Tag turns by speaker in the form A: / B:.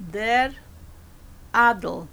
A: their idol.